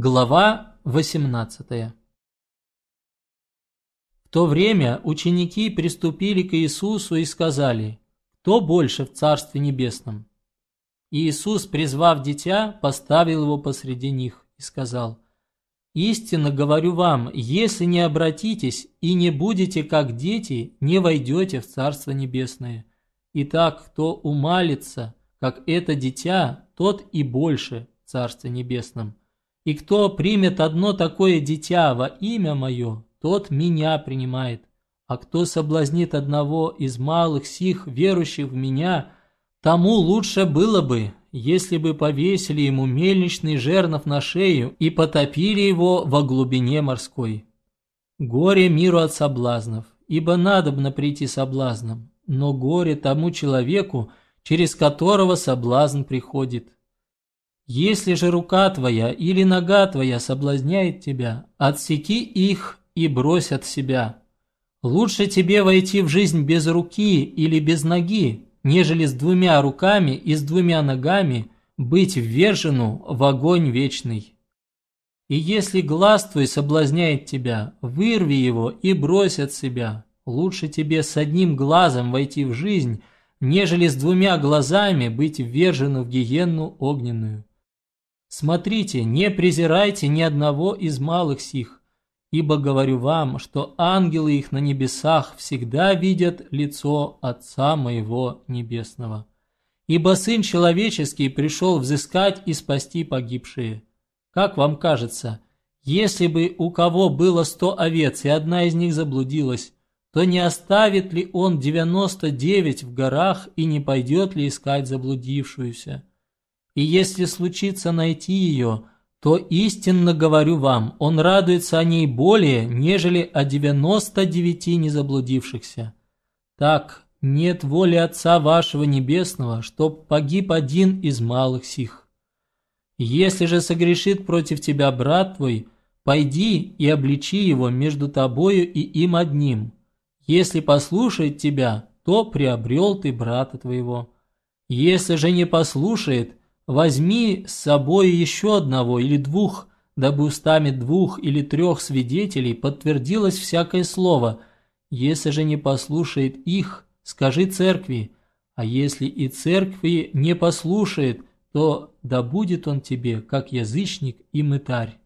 Глава 18 В то время ученики приступили к Иисусу и сказали, «Кто больше в Царстве Небесном?» Иисус, призвав дитя, поставил его посреди них и сказал, «Истинно говорю вам, если не обратитесь и не будете как дети, не войдете в Царство Небесное. Итак, кто умалится, как это дитя, тот и больше в Царстве Небесном». И кто примет одно такое дитя во имя мое, тот меня принимает. А кто соблазнит одного из малых сих, верующих в меня, тому лучше было бы, если бы повесили ему мельничный жернов на шею и потопили его во глубине морской. Горе миру от соблазнов, ибо надобно прийти соблазном, но горе тому человеку, через которого соблазн приходит. Если же рука твоя или нога твоя соблазняет тебя, отсеки их и брось от себя. Лучше тебе войти в жизнь без руки или без ноги, нежели с двумя руками и с двумя ногами быть ввержену в огонь вечный. И если глаз твой соблазняет тебя, вырви его и брось от себя. Лучше тебе с одним глазом войти в жизнь, нежели с двумя глазами быть ввержену в гиенну огненную. Смотрите, не презирайте ни одного из малых сих, ибо говорю вам, что ангелы их на небесах всегда видят лицо Отца моего Небесного. Ибо Сын Человеческий пришел взыскать и спасти погибшие. Как вам кажется, если бы у кого было сто овец, и одна из них заблудилась, то не оставит ли он девяносто девять в горах и не пойдет ли искать заблудившуюся? И если случится найти ее, то истинно говорю вам, он радуется о ней более, нежели о девяносто девяти незаблудившихся. Так, нет воли Отца вашего Небесного, чтоб погиб один из малых сих. Если же согрешит против тебя брат твой, пойди и обличи его между тобою и им одним. Если послушает тебя, то приобрел ты брата твоего. Если же не послушает, Возьми с собой еще одного или двух, дабы устами двух или трех свидетелей подтвердилось всякое слово. Если же не послушает их, скажи церкви, а если и церкви не послушает, то да будет он тебе, как язычник и мытарь.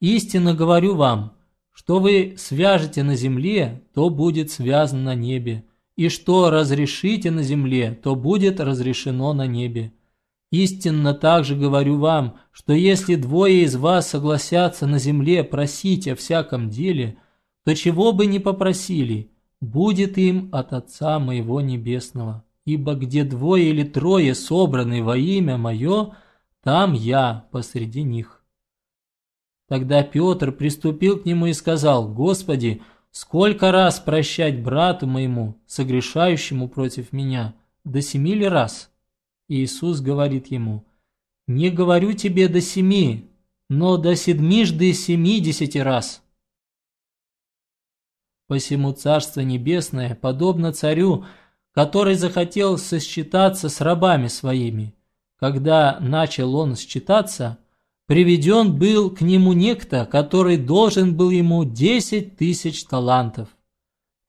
Истинно говорю вам, что вы свяжете на земле, то будет связано на небе, и что разрешите на земле, то будет разрешено на небе. Истинно также говорю вам, что если двое из вас согласятся на земле просить о всяком деле, то чего бы ни попросили, будет им от Отца моего Небесного. Ибо где двое или трое собраны во имя мое, там я посреди них. Тогда Петр приступил к нему и сказал, «Господи, сколько раз прощать брату моему, согрешающему против меня? До семи ли раз?» Иисус говорит ему, «Не говорю тебе до семи, но до седмижды семидесяти раз». Посему Царство Небесное подобно царю, который захотел сосчитаться с рабами своими. Когда начал он считаться, приведен был к нему некто, который должен был ему десять тысяч талантов.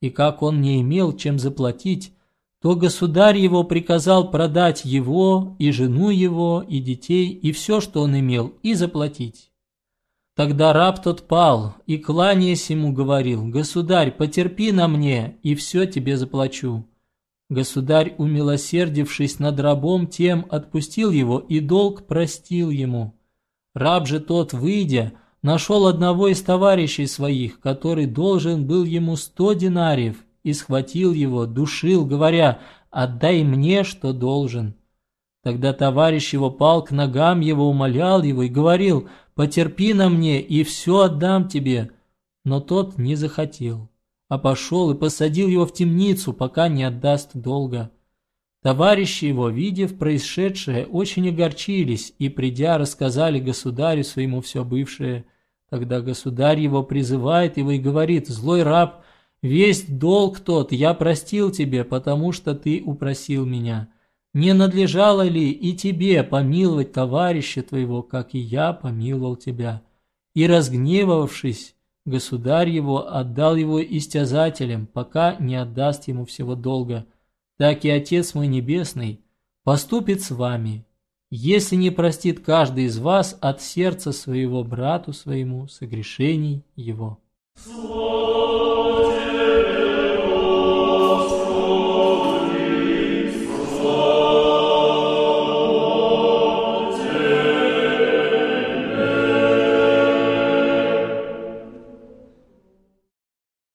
И как он не имел чем заплатить, то государь его приказал продать его, и жену его, и детей, и все, что он имел, и заплатить. Тогда раб тот пал, и, кланяясь ему, говорил, «Государь, потерпи на мне, и все тебе заплачу». Государь, умилосердившись над рабом, тем отпустил его, и долг простил ему. Раб же тот, выйдя, нашел одного из товарищей своих, который должен был ему сто динариев, и схватил его, душил, говоря, «Отдай мне, что должен». Тогда товарищ его пал к ногам его, умолял его и говорил, «Потерпи на мне, и все отдам тебе». Но тот не захотел, а пошел и посадил его в темницу, пока не отдаст долга. Товарищи его, видев происшедшее, очень огорчились и, придя, рассказали государю своему все бывшее. Тогда государь его призывает его и говорит, «Злой раб, Весь долг тот я простил тебе, потому что ты упросил меня. Не надлежало ли и тебе помиловать товарища твоего, как и я помиловал тебя? И разгневавшись, государь его отдал его истязателям, пока не отдаст ему всего долга. Так и Отец мой Небесный поступит с вами, если не простит каждый из вас от сердца своего брату своему согрешений его. Слово